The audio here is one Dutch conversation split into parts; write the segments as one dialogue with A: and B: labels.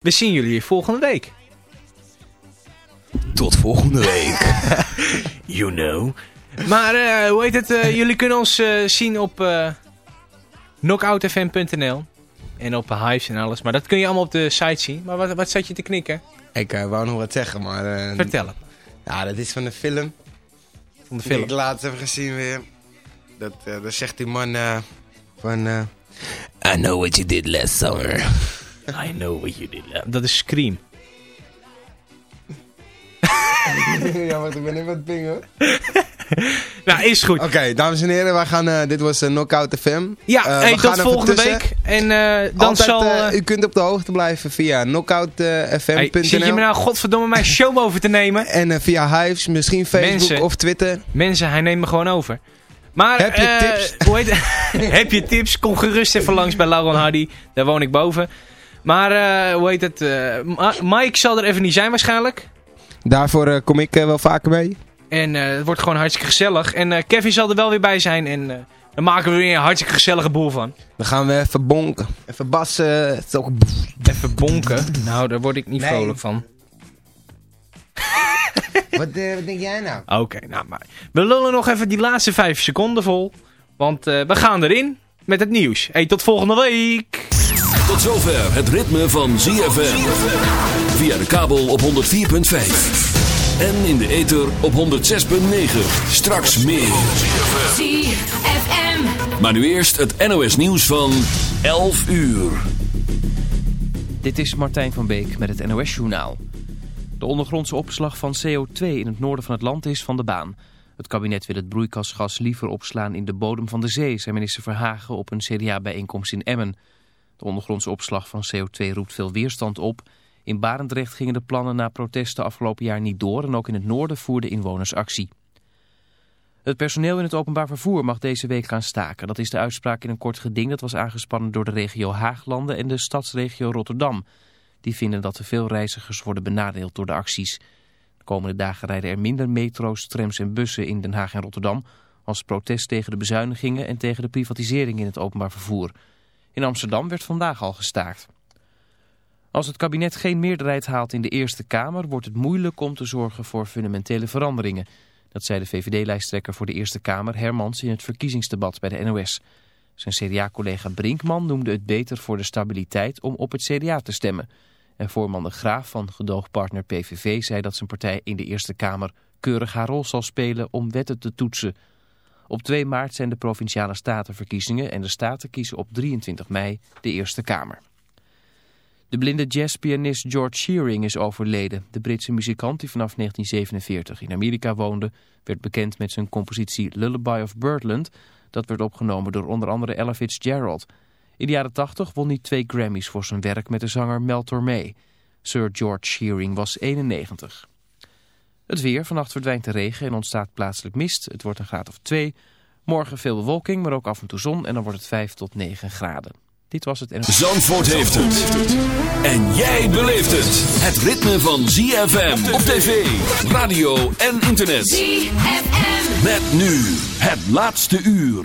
A: We zien jullie volgende week.
B: Tot volgende week.
A: you know. Maar uh, hoe heet het? Uh, jullie kunnen ons uh, zien op knockoutfm.nl. En op Hives en alles. Maar dat kun je allemaal op de site zien. Maar wat, wat zat je te knikken?
B: Ik wou nog wat zeggen, maar...
A: Vertel het.
B: Ja, dat is van de film.
A: Van de film?
B: Die ik laatst heb gezien weer. Dat, dat zegt die man van... I know what you did last summer.
A: I know what you did. Dat is Scream.
B: ja, maar ik ben even wat pingen.
A: nou, is goed.
B: Oké, dames en heren, wij gaan, uh, dit was uh, Knockout FM.
A: Ja, uh, hey, tot volgende week. En dan
B: Altijd,
A: zal...
B: u kunt op de hoogte blijven via knockoutfm.nl. Hey,
A: zit je me nou godverdomme mijn show over te nemen?
B: En via Hives, misschien Facebook
A: mensen,
B: of Twitter.
A: Mensen, hij neemt me gewoon over. Maar,
B: heb je tips?
A: Hoe heet heb je tips? Kom gerust even langs bij Lauren Hardy. Daar woon ik boven. Maar, hoe heet het? Mike zal er even niet zijn waarschijnlijk.
B: Daarvoor uh, kom ik uh, wel vaker mee.
A: En uh, het wordt gewoon hartstikke gezellig. En Kevin zal er wel weer bij zijn. En dan maken we weer een hartstikke gezellige boel van.
B: Dan gaan we even bonken. Even bassen.
A: Even bonken? Nou, daar word ik niet nee. vrolijk van.
B: wat, wat, denk jij nou?
A: Oké, okay, nou maar. We lullen nog even die laatste vijf seconden vol. Want we gaan erin met het nieuws. Hey, tot volgende week!
C: Tot zover het ritme van ZFM. Via de kabel op 104.5. En in de ether op 106.9. Straks meer. ZFM. Maar nu eerst het NOS nieuws van 11 uur.
D: Dit is Martijn van Beek met het NOS journaal. De ondergrondse opslag van CO2 in het noorden van het land is van de baan. Het kabinet wil het broeikasgas liever opslaan in de bodem van de zee, zei minister Verhagen op een CDA-bijeenkomst in Emmen. De ondergrondse opslag van CO2 roept veel weerstand op. In Barendrecht gingen de plannen na protesten afgelopen jaar niet door en ook in het noorden voerden inwoners actie. Het personeel in het openbaar vervoer mag deze week gaan staken. Dat is de uitspraak in een kort geding dat was aangespannen door de regio Haaglanden en de stadsregio Rotterdam. Die vinden dat te veel reizigers worden benadeeld door de acties. De komende dagen rijden er minder metro's, trams en bussen in Den Haag en Rotterdam... als protest tegen de bezuinigingen en tegen de privatisering in het openbaar vervoer... In Amsterdam werd vandaag al gestaakt. Als het kabinet geen meerderheid haalt in de Eerste Kamer... wordt het moeilijk om te zorgen voor fundamentele veranderingen. Dat zei de VVD-lijsttrekker voor de Eerste Kamer Hermans... in het verkiezingsdebat bij de NOS. Zijn CDA-collega Brinkman noemde het beter voor de stabiliteit... om op het CDA te stemmen. En voorman de Graaf van gedoogpartner PVV zei dat zijn partij in de Eerste Kamer... keurig haar rol zal spelen om wetten te toetsen... Op 2 maart zijn de Provinciale Statenverkiezingen en de Staten kiezen op 23 mei de Eerste Kamer. De blinde jazzpianist George Shearing is overleden. De Britse muzikant die vanaf 1947 in Amerika woonde... werd bekend met zijn compositie Lullaby of Birdland... dat werd opgenomen door onder andere Ella Fitzgerald. In de jaren 80 won hij twee Grammys voor zijn werk met de zanger Mel Tormé. Sir George Shearing was 91. Het weer, vannacht verdwijnt de regen en ontstaat plaatselijk mist. Het wordt een graad of 2. Morgen veel bewolking, maar ook af en toe zon en dan wordt het 5 tot 9 graden. Dit was het...
C: Zandvoort heeft het. En jij beleeft het. Het ritme van ZFM op tv, radio en internet. ZFM. Met nu het laatste uur.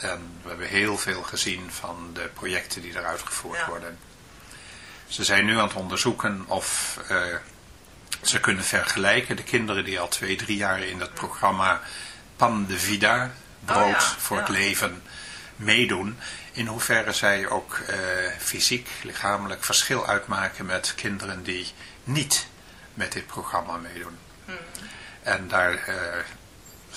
E: En we hebben heel veel gezien van de projecten die er uitgevoerd
F: Ja.
E: worden. Ze zijn nu aan het onderzoeken of ze kunnen vergelijken. De kinderen die al twee, drie jaar in dat programma Pan de Vida, brood
F: Oh ja,
E: voor het leven, meedoen. In hoeverre zij ook eh, fysiek, lichamelijk verschil uitmaken met kinderen die niet met dit programma meedoen.
F: Hmm.
E: En daar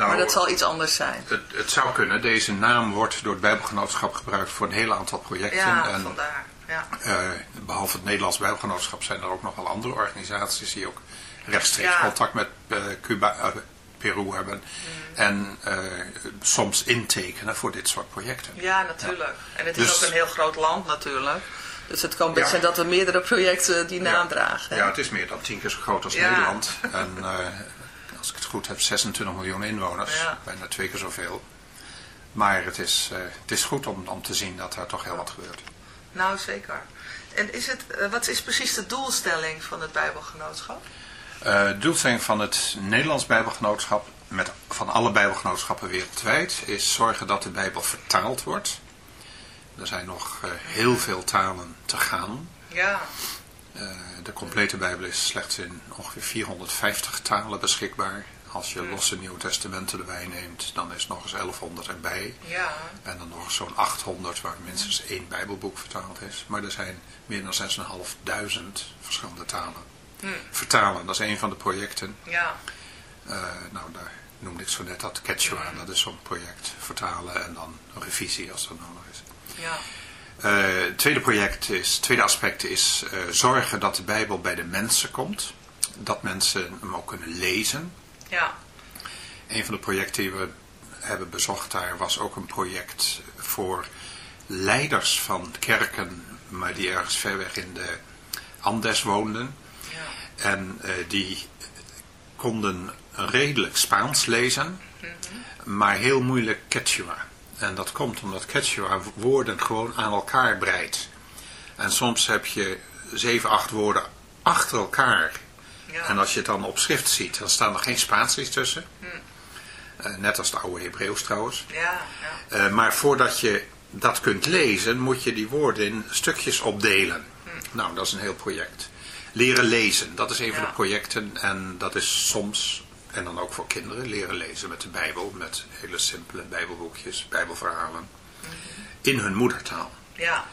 E: Nou,
F: maar dat zal iets anders zijn.
E: Het, het zou kunnen. Deze naam wordt door het Bijbelgenootschap gebruikt voor een heel aantal projecten.
F: Ja,
E: en
F: vandaar. Ja.
E: eh, behalve het Nederlands Bijbelgenootschap zijn er ook nog wel andere organisaties die ook rechtstreeks
F: Ja.
E: contact met eh, Cuba, eh, Peru hebben. En eh, soms intekenen voor dit soort projecten.
F: ja, natuurlijk. En het is
E: Dus-
F: ook een heel groot land natuurlijk. Dus het kan best
E: Ja.
F: zijn dat er meerdere projecten die naam
E: Ja.
F: dragen. hè?
E: Ja, het is meer dan tien keer zo groot als. Nederland. En ik het goed heb, 26 miljoen inwoners.
F: Ja.
E: Bijna twee keer zoveel. Maar het is, eh, het is goed om, om te zien dat er toch heel wat gebeurt.
F: Nou, zeker. En is het, eh, wat is precies de doelstelling van het Bijbelgenootschap?
E: Eh, de doelstelling van het Nederlands Bijbelgenootschap, met, van alle Bijbelgenootschappen wereldwijd, is zorgen dat de Bijbel vertaald wordt. Er zijn nog heel veel talen te gaan.
F: Ja,
E: de complete Bijbel is slechts in ongeveer 450 talen beschikbaar. Als je losse Nieuwe Testamenten erbij neemt, dan is nog eens 1100 erbij.
F: ja,
E: En dan nog zo'n 800 waar minstens één Bijbelboek vertaald is. Maar er zijn meer dan 6.500 verschillende talen. Vertalen, dat is een van de projecten.
F: ja,
E: Eh, nou, daar noemde ik zo net dat Quechua, dat is zo'n project. Vertalen en dan een revisie als dat nodig is.
F: ja,
E: Eh, het tweede project is, tweede aspect is eh, zorgen dat de Bijbel bij de mensen komt. Dat mensen hem ook kunnen lezen.
F: ja,
E: Een van de projecten die we hebben bezocht daar was ook een project voor leiders van kerken, maar die ergens ver weg in de Andes woonden.
F: ja,
E: En eh, die konden redelijk Spaans lezen, maar heel moeilijk Quechua. En dat komt omdat Quechua woorden gewoon aan elkaar breidt. En soms heb je zeven, acht woorden achter elkaar.
F: ja.
E: En als je het dan op schrift ziet, dan staan er geen spaties tussen. Eh, net als het oude Hebreeuws trouwens.
F: ja, ja,
E: Eh, maar voordat je dat kunt lezen, moet je die woorden in stukjes opdelen. Nou, dat is een heel project. Leren lezen, dat is een van de projecten. En dat is soms, en dan ook voor kinderen, leren lezen met de Bijbel. Met hele simpele Bijbelboekjes, Bijbelverhalen. In hun moedertaal.
F: ja,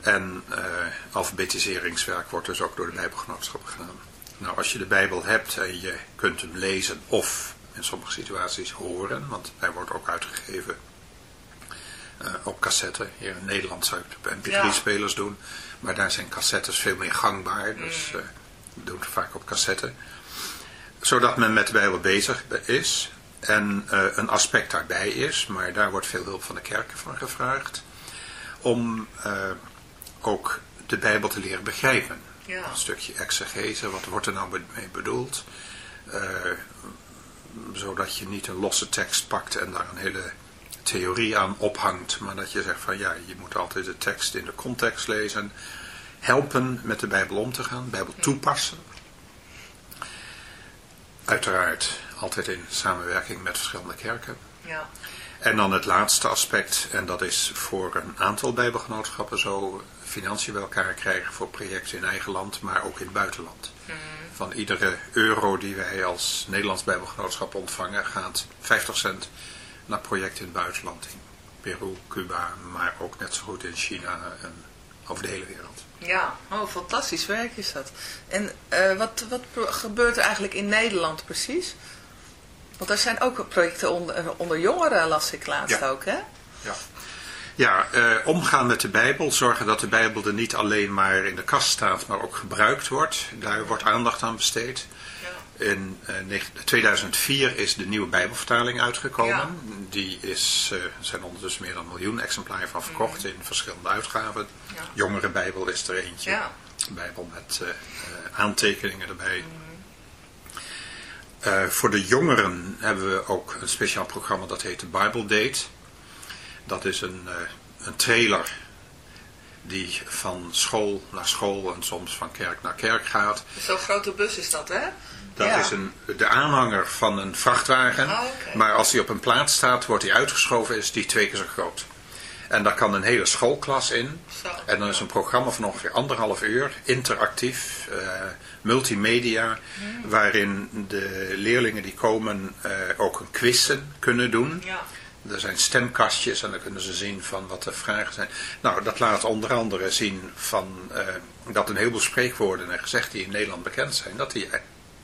E: En eh, alfabetiseringswerk wordt dus ook door de Bijbelgenootschappen gedaan. Nou, als je de Bijbel hebt en je kunt hem lezen of in sommige situaties horen, want hij wordt ook uitgegeven eh, op cassette. Hier in Nederland zou het op mp3-spelers doen, maar daar zijn cassettes veel meer gangbaar, dus eh we doen het vaak op cassette. Zodat men met de Bijbel bezig is en eh, een aspect daarbij is, maar daar wordt veel hulp van de kerken van gevraagd, om eh, ook de Bijbel te leren begrijpen.
F: Ja.
E: Een stukje exegese, wat wordt er nou mee bedoeld? Eh, zodat je niet een losse tekst pakt en daar een hele theorie aan ophangt, maar dat je zegt van ja, je moet altijd de tekst in de context lezen, helpen met de Bijbel om te gaan, Bijbel toepassen. Uiteraard altijd in samenwerking met verschillende kerken.
F: ja,
E: En dan het laatste aspect, en dat is voor een aantal bijbelgenootschappen zo financiën bij elkaar krijgen voor projecten in eigen land, maar ook in het buitenland. Van iedere euro die wij als Nederlands bijbelgenootschap ontvangen, gaat 50 cent naar projecten in het buitenland. In Peru, Cuba, maar ook net zo goed in China en over de hele wereld.
F: Ja. Oh, fantastisch werk is dat. En eh, wat, wat gebeurt er eigenlijk in Nederland precies? Want er zijn ook projecten onder, onder jongeren, las ik laatst
E: Ja.
F: ook, hè?
E: Ja. Ja, eh, omgaan met de Bijbel. Zorgen dat de Bijbel er niet alleen maar in de kast staat, maar ook gebruikt wordt. Daar wordt aandacht aan besteed. In eh, negen- 2004 is de nieuwe Bijbelvertaling uitgekomen.
F: Ja.
E: Die is, eh, er zijn ondertussen meer dan een miljoen exemplaren van verkocht in verschillende uitgaven.
F: Ja.
E: Jongere Bijbel is er eentje.
F: Ja.
E: Bijbel met eh, eh, aantekeningen erbij. Eh, voor de jongeren hebben we ook een speciaal programma dat heet de Bible Date. Dat is een, eh, een trailer die van school naar school en soms van kerk naar kerk gaat.
F: Zo'n grote bus is dat, hè?
E: Dat
F: Ja.
E: is een, de aanhanger van een vrachtwagen.
F: Ah, oké.
E: Maar als die op een plaats staat, wordt die uitgeschoven, is die twee keer zo groot. En daar kan een hele schoolklas in.
F: Zo.
E: En dan is een programma van ongeveer anderhalf uur, interactief, eh, multimedia,
F: Hmm.
E: waarin de leerlingen die komen eh, ook een quizzen kunnen doen.
F: Ja.
E: Er zijn stemkastjes en dan kunnen ze zien van wat de vragen zijn. Nou, dat laat onder andere zien van eh, dat een heleboel spreekwoorden en gezegden die in Nederland bekend zijn, dat die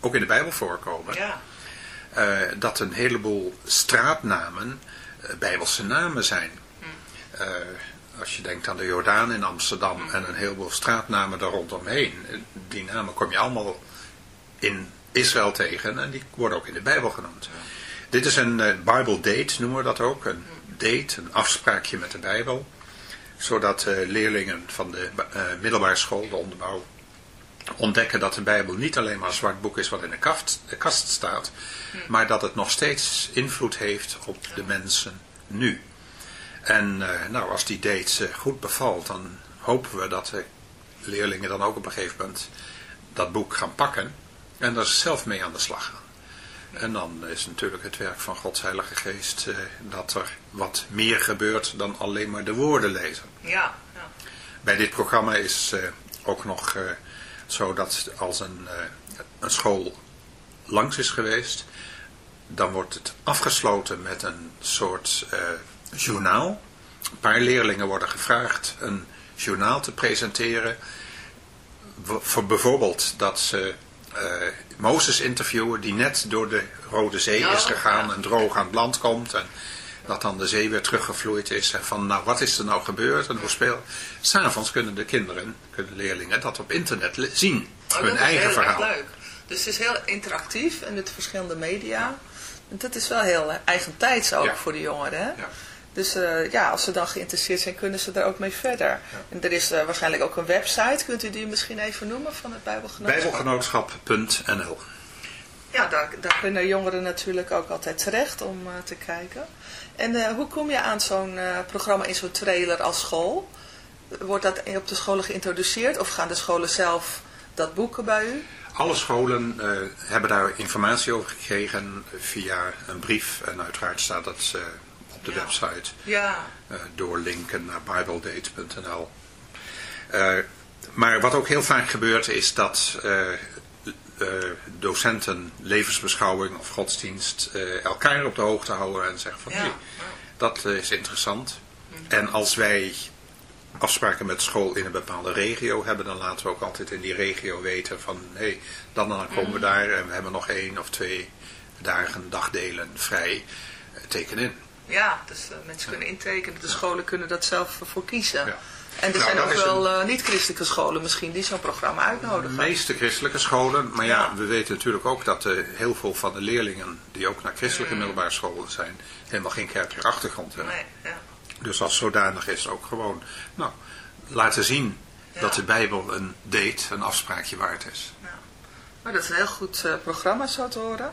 E: ook in de Bijbel voorkomen.
F: Ja.
E: Eh, dat een heleboel straatnamen eh, Bijbelse namen zijn. Eh, als je denkt aan de Jordaan in Amsterdam en een heleboel straatnamen daar rondomheen. Die namen kom je allemaal in Israël tegen en die worden ook in de Bijbel genoemd. Dit is een Bible date, noemen we dat ook. Een date, een afspraakje met de Bijbel. Zodat leerlingen van de middelbare school, de onderbouw, ontdekken dat de Bijbel niet alleen maar een zwart boek is wat in de kast, de kast staat, maar dat het nog steeds invloed heeft op de mensen nu. En eh, nou, als die date eh, goed bevalt, dan hopen we dat de leerlingen dan ook op een gegeven moment dat boek gaan pakken en er zelf mee aan de slag gaan. En dan is natuurlijk het werk van Gods Heilige Geest eh, dat er wat meer gebeurt dan alleen maar de woorden lezen.
F: Ja. ja.
E: Bij dit programma is eh, ook nog eh, zo dat als een, eh, een school langs is geweest, dan wordt het afgesloten met een soort eh, journaal. Een paar leerlingen worden gevraagd een journaal te presenteren. Voor bijvoorbeeld dat ze eh, Mozes interviewen die net door de Rode Zee is gegaan en droog aan het land komt. En dat dan de zee weer teruggevloeid is. En van nou wat is er nou gebeurd en hoe speel. S'avonds kunnen de kinderen, kunnen leerlingen dat op internet zien.
F: Oh,
E: hun
F: dat is
E: eigen
F: heel
E: verhaal.
F: leuk. Dus het is heel interactief en met verschillende media. En dat is wel heel eh, eigentijds ook
E: Ja.
F: voor de jongeren. Hè?
E: Ja.
F: Dus eh, ja, als ze dan geïnteresseerd zijn, kunnen ze daar ook mee verder. En er is eh, waarschijnlijk ook een website. Kunt u die misschien even noemen van het Bijbelgenootschap?
E: Bijbelgenootschap.nl
F: Ja, daar, daar kunnen jongeren natuurlijk ook altijd terecht om te kijken. En eh, hoe kom je aan zo'n eh, programma in zo'n trailer als school? Wordt dat op de scholen geïntroduceerd of gaan de scholen zelf dat boeken bij u?
E: Alle scholen eh, hebben daar informatie over gekregen via een brief. En uiteraard staat dat op de
F: Ja.
E: website.
F: Ja,
E: eh, doorlinken naar bibledate.nl. Maar wat ook heel vaak gebeurt is dat docenten levensbeschouwing of godsdienst elkaar op de hoogte houden en zeggen van
F: Ja.
E: hey, dat is interessant. En als wij afspraken met school in een bepaalde regio hebben, dan laten we ook altijd in die regio weten van hé, hey, dan en dan komen we daar en we hebben nog één of twee dagen, dagdelen vrij. Eh, teken in.
F: ja dus eh, mensen kunnen intekenen. De scholen kunnen dat zelf voor kiezen.
E: Ja.
F: En er
E: Nou,
F: zijn ook wel eh, niet-christelijke scholen misschien die zo'n programma
E: De
F: uitnodigen.
E: meeste christelijke scholen, maar ja,
F: Ja.
E: we weten natuurlijk ook dat eh, heel veel van de leerlingen die ook naar christelijke middelbare scholen zijn, helemaal geen kerkelijke achtergrond hebben.
F: Nee, ja.
E: Dus als zodanig is ook gewoon, nou, laten zien
F: Ja.
E: dat de Bijbel een date, een afspraakje waard is.
F: Maar dat is een heel goed eh, programma zo te horen.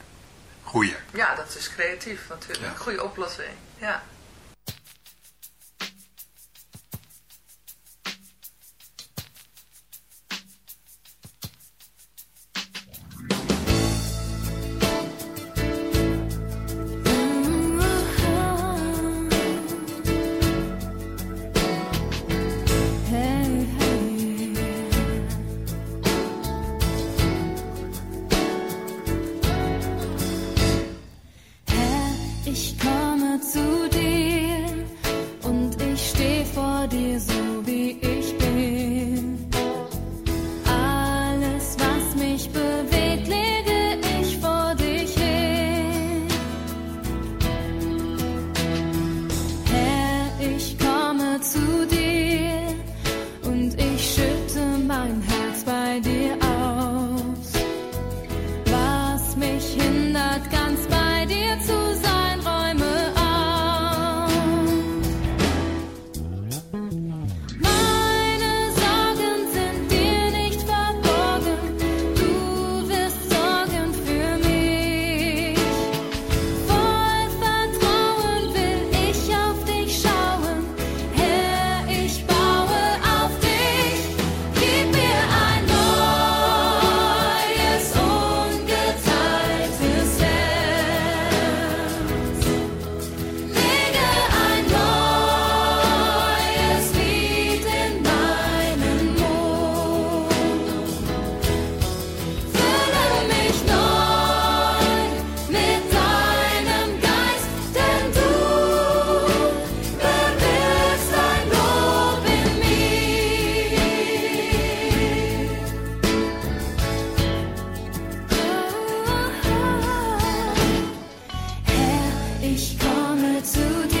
E: goeie.
G: Ja, dat is creatief natuurlijk. Goede oplossing. Ja.
H: 引き
F: 込む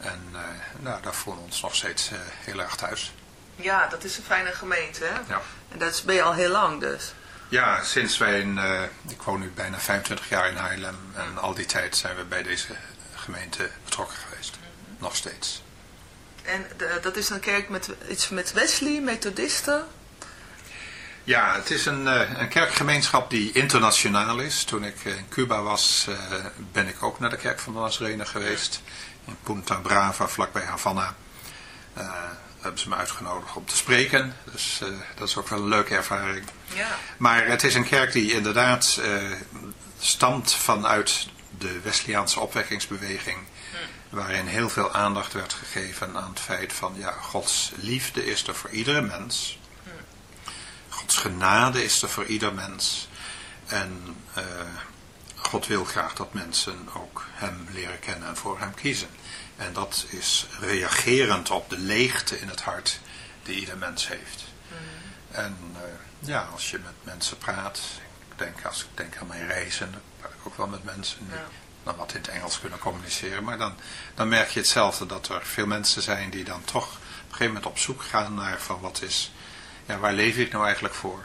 E: En eh, nou, daar voelen we ons nog steeds eh, heel erg thuis.
F: Ja, dat is een fijne gemeente, hè?
E: Ja.
F: En dat ben je al heel lang dus.
E: Ja, sinds wij, in, eh, ik woon nu bijna 25 jaar in Haarlem en al die tijd zijn we bij deze gemeente betrokken geweest. Nog steeds.
F: En de- dat is een kerk met iets met Wesley, methodisten.
E: Ja, het is een, een kerkgemeenschap die internationaal is. Toen ik in Cuba was, ben ik ook naar de kerk van de Nazarene geweest. In Punta Brava, vlakbij Havana. Eh, hebben ze me uitgenodigd om te spreken. Dus eh, dat is ook wel een leuke ervaring.
F: Ja.
E: Maar het is een kerk die inderdaad eh, stamt vanuit de Wesleyaanse opwekkingsbeweging. Waarin heel veel aandacht werd gegeven aan het feit van ja, Gods liefde is er voor iedere mens. Gods genade is er voor ieder mens. En God wil graag dat mensen ook hem leren kennen en voor hem kiezen. En dat is reagerend op de leegte in het hart die ieder mens heeft. En eh, ja, als je met mensen praat, ik denk, als ik denk aan mijn reizen, dan praat ik ook wel met mensen die
F: Ja.
E: dan wat in het Engels kunnen communiceren. Maar dan, dan merk je hetzelfde, dat er veel mensen zijn die dan toch op een gegeven moment op zoek gaan naar van wat is, ja, waar leef ik nou eigenlijk voor?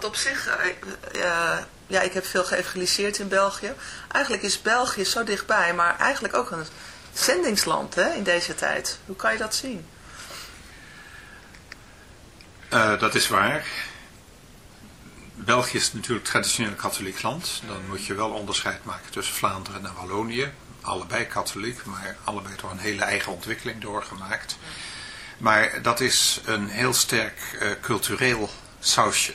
F: want op zich, eh, ja, ik heb veel geëvangeliseerd in België. Eigenlijk is België zo dichtbij, maar eigenlijk ook een zendingsland hè, in deze tijd. Hoe kan je dat zien?
E: Eh, dat is waar. België is natuurlijk traditioneel katholiek land. Dan moet je wel onderscheid maken tussen Vlaanderen en Wallonië. Allebei katholiek, maar allebei door een hele eigen ontwikkeling doorgemaakt. Maar dat is een heel sterk cultureel sausje.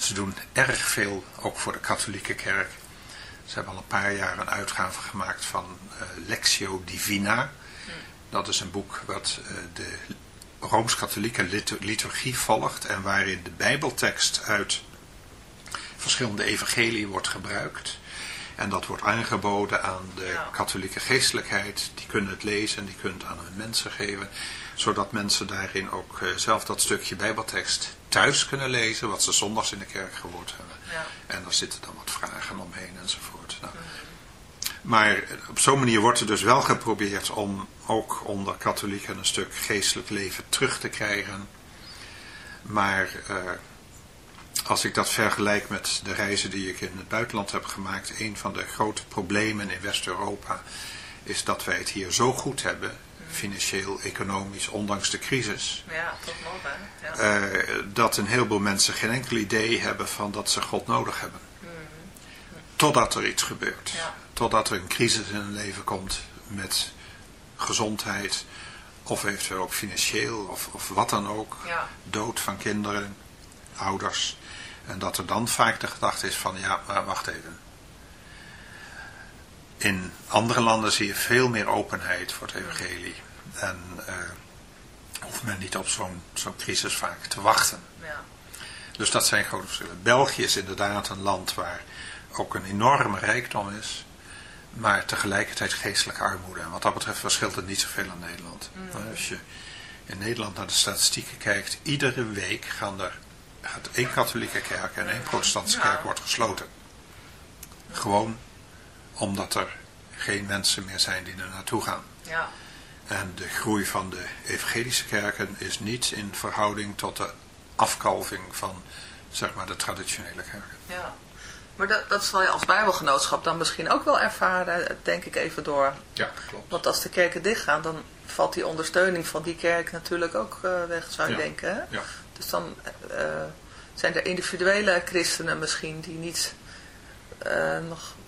E: Ze doen erg veel, ook voor de katholieke kerk. Ze hebben al een paar jaar een uitgave gemaakt van eh, Lectio Divina. Dat is een boek wat eh, de Rooms-Katholieke litu- liturgie volgt en waarin de bijbeltekst uit verschillende evangelie wordt gebruikt. En dat wordt aangeboden aan de katholieke geestelijkheid. Die kunnen het lezen en die kunnen het aan hun mensen geven. Zodat mensen daarin ook eh, zelf dat stukje bijbeltekst thuis kunnen lezen. Wat ze zondags in de kerk gehoord hebben.
F: Ja.
E: En daar zitten dan wat vragen omheen enzovoort. Nou, maar op zo'n manier wordt er dus wel geprobeerd om ook onder katholieken een stuk geestelijk leven terug te krijgen. Maar eh, als ik dat vergelijk met de reizen die ik in het buitenland heb gemaakt, een van de grote problemen in West-Europa is dat wij het hier zo goed hebben, financieel, economisch, ondanks de crisis,
F: Ja, toch nog hè? Ja.
E: eh, dat een heleboel mensen geen enkel idee hebben van dat ze God nodig hebben. Totdat er iets gebeurt.
F: Ja.
E: Totdat er een crisis in hun leven komt met gezondheid of eventueel ook financieel of, of wat dan ook.
F: Ja.
E: Dood van kinderen, ouders. En dat er dan vaak de gedachte is van ja, maar wacht even. In andere landen zie je veel meer openheid voor het evangelie. En eh, hoeft men niet op zo'n zo'n crisis vaak te wachten.
F: ja.
E: Dus dat zijn grote verschillen. België is inderdaad een land waar ook een enorme rijkdom is, maar tegelijkertijd geestelijke armoede. En wat dat betreft verschilt het niet zoveel aan Nederland. Als je in Nederland naar de statistieken kijkt, iedere week gaan er gaat één katholieke kerk en één protestantse kerk wordt gesloten. Gewoon omdat er geen mensen meer zijn die er naartoe gaan.
F: ja.
E: En de groei van de evangelische kerken is niet in verhouding tot de afkalving van zeg maar, de traditionele kerken.
F: Ja. Maar dat, dat zal je als bijbelgenootschap dan misschien ook wel ervaren, denk ik even door.
E: Ja, klopt.
F: Want als de kerken dichtgaan, dan valt die ondersteuning van die kerk natuurlijk ook eh, weg, zou je
E: Ja.
F: denken. Hè?
E: Ja.
F: Dus dan eh, zijn er individuele christenen misschien die niet eh, nog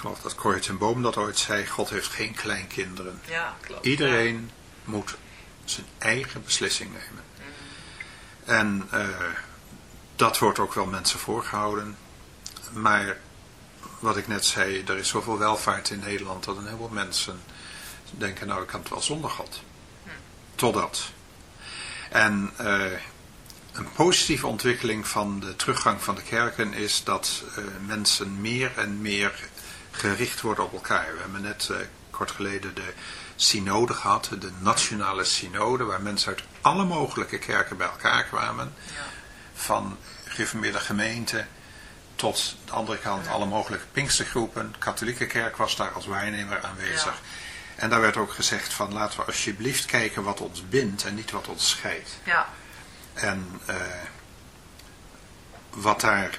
E: Geloof dat Corrie ten Boom dat ooit zei, God heeft geen kleinkinderen.
F: Ja, klopt.
E: Iedereen moet zijn eigen beslissing nemen. En eh, dat wordt ook wel mensen voorgehouden. Maar wat ik net zei, er is zoveel welvaart in Nederland dat een heleboel mensen denken, nou ik kan het wel zonder God. Totdat. En eh, een positieve ontwikkeling van de teruggang van de kerken is dat eh, mensen meer en meer gericht worden op elkaar. We hebben net eh, kort geleden de synode gehad, de nationale synode, waar mensen uit alle mogelijke kerken bij elkaar kwamen. Van gereformeerde gemeenten tot de andere kant alle mogelijke pinkstergroepen. De katholieke kerk was daar als waarnemer aanwezig. En daar werd ook gezegd van laten we alsjeblieft kijken wat ons bindt en niet wat ons scheidt.
F: Ja.
E: En eh, wat daar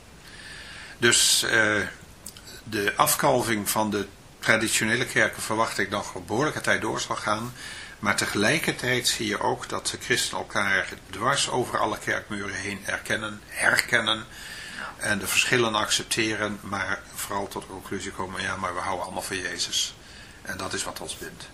E: Dus eh, de afkalving van de traditionele kerken verwacht ik nog een behoorlijke tijd door zal gaan. Maar tegelijkertijd zie je ook dat de christenen elkaar dwars over alle kerkmuren heen erkennen, herkennen. En de verschillen accepteren, maar vooral tot de conclusie komen, ja, maar we houden allemaal van Jezus. En dat is wat ons bindt.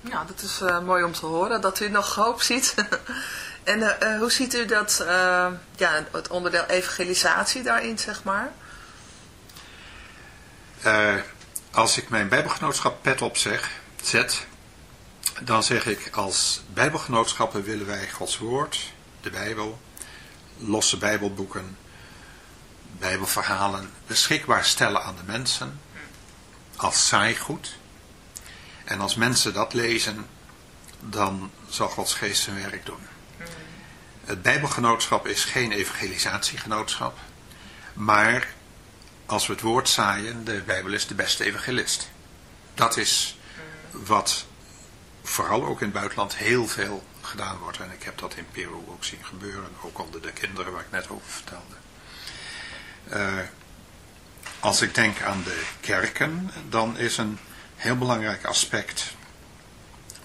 F: Ja, dat is eh, mooi om te horen, dat u nog hoop ziet. en eh, eh, hoe ziet u dat, eh, ja, het onderdeel evangelisatie daarin, zeg maar?
E: Als ik mijn bijbelgenootschap pet op zeg, zet, dan zeg ik als bijbelgenootschappen willen wij Gods woord, de Bijbel, losse bijbelboeken, bijbelverhalen beschikbaar stellen aan de mensen als saaigoed. En als mensen dat lezen, dan zal Gods geest zijn werk doen. Het bijbelgenootschap is geen evangelisatiegenootschap, maar als we het woord zaaien, de Bijbel is de beste evangelist. Dat is wat vooral ook in het buitenland heel veel gedaan wordt. En ik heb dat in Peru ook zien gebeuren, ook onder de kinderen waar ik net over vertelde. Eh, als ik denk aan de kerken, dan is een heel belangrijk aspect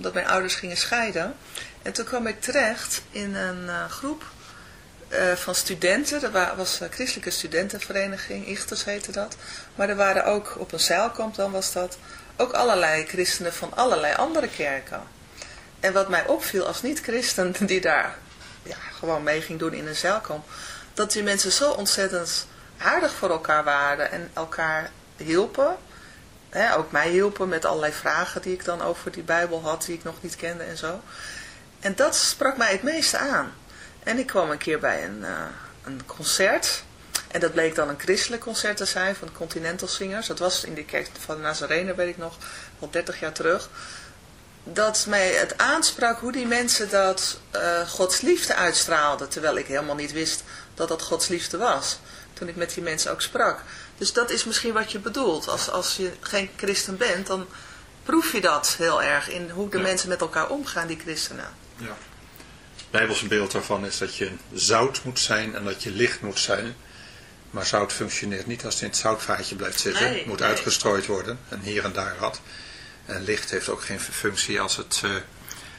F: Omdat mijn ouders gingen scheiden. En toen kwam ik terecht in een eh, groep eh, van studenten. Dat wa- was een christelijke studentenvereniging, Ichters heette dat. Maar er waren ook, op een zeilkamp dan was dat, ook allerlei christenen van allerlei andere kerken. En wat mij opviel als niet-christen die daar ja, gewoon mee ging doen in een zeilkamp, dat die mensen zo ontzettend aardig voor elkaar waren en elkaar hielpen. Ook mij hielpen met allerlei vragen die ik dan over die Bijbel had, die ik nog niet kende en zo. En dat sprak mij het meeste aan. En ik kwam een keer bij een, eh, een concert. En dat bleek dan een christelijk concert te zijn van Continental Singers. Dat was in de kerk van de Nazarene, weet ik nog, al 30 jaar terug. Dat mij het aansprak hoe die mensen dat eh, Gods liefde uitstraalden. Terwijl ik helemaal niet wist dat dat Gods liefde was. Toen ik met die mensen ook sprak. Dus dat is misschien wat je bedoelt. Als, als je geen christen bent, dan proef je dat heel erg in hoe de
E: Ja.
F: mensen met elkaar omgaan, die christenen.
E: Ja. Het Bijbelse beeld daarvan is dat je zout moet zijn en dat je licht moet zijn. Maar zout functioneert niet als het in het zoutvaatje blijft zitten.
F: Nee,
E: het moet
F: nee.
E: uitgestrooid worden en hier en daar wat. En licht heeft ook geen functie als het eh,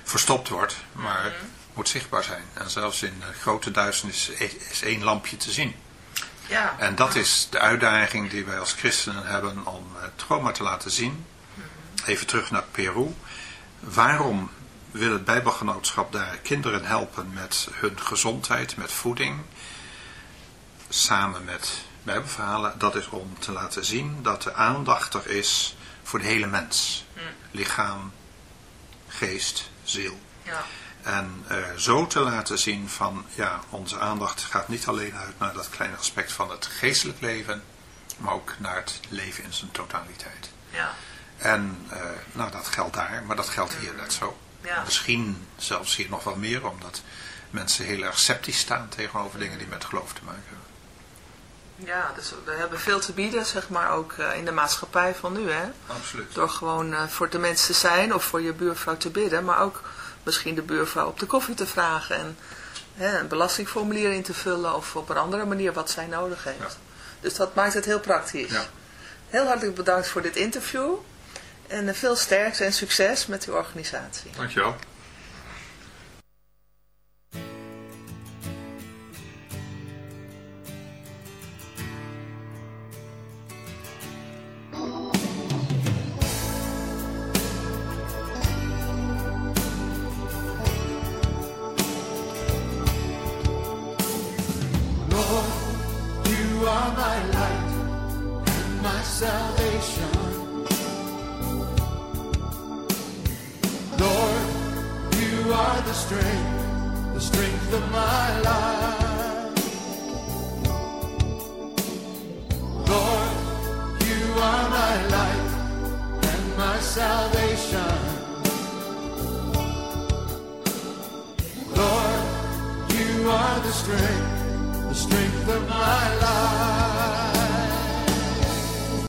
E: verstopt wordt, maar
F: Mhm.
E: moet zichtbaar zijn. En zelfs in eh, grote duisternis is, is één lampje te zien.
F: Ja.
E: En dat is de uitdaging die wij als christenen hebben om uh, trauma te laten zien. Even terug naar Peru. Waarom wil het Bijbelgenootschap daar kinderen helpen met hun gezondheid, met voeding, samen met Bijbelverhalen? Dat is om te laten zien dat de aandacht er is voor de hele mens. Lichaam, geest, ziel.
F: Ja.
E: En uh, zo te laten zien van, ja, onze aandacht gaat niet alleen uit naar dat kleine aspect van het geestelijk leven, maar ook naar het leven in zijn totaliteit.
F: Ja.
E: En uh, nou, dat geldt daar, maar dat geldt hier net zo.
F: Ja.
E: Misschien zelfs hier nog wel meer, omdat mensen heel erg sceptisch staan tegenover dingen die met geloof te maken hebben.
F: Ja, dus we hebben veel te bieden, zeg maar, ook uh, in de maatschappij van nu, hè.
E: Absoluut.
F: Door gewoon voor de mensen te zijn of voor je buurvrouw te bidden, maar ook misschien de buurvrouw op de koffie te vragen en hè, een belastingformulier in te vullen of op een andere manier wat zij nodig heeft.
E: Ja.
F: Dus dat maakt het heel praktisch.
E: Ja.
F: Heel hartelijk bedankt voor dit interview en uh, veel sterkte en succes met uw organisatie.
E: Dankjewel.
I: my light and my salvation. Lord, you are the strength, the strength of my life. Lord, you are my light and my salvation. Lord, you are the strength the strength of my life.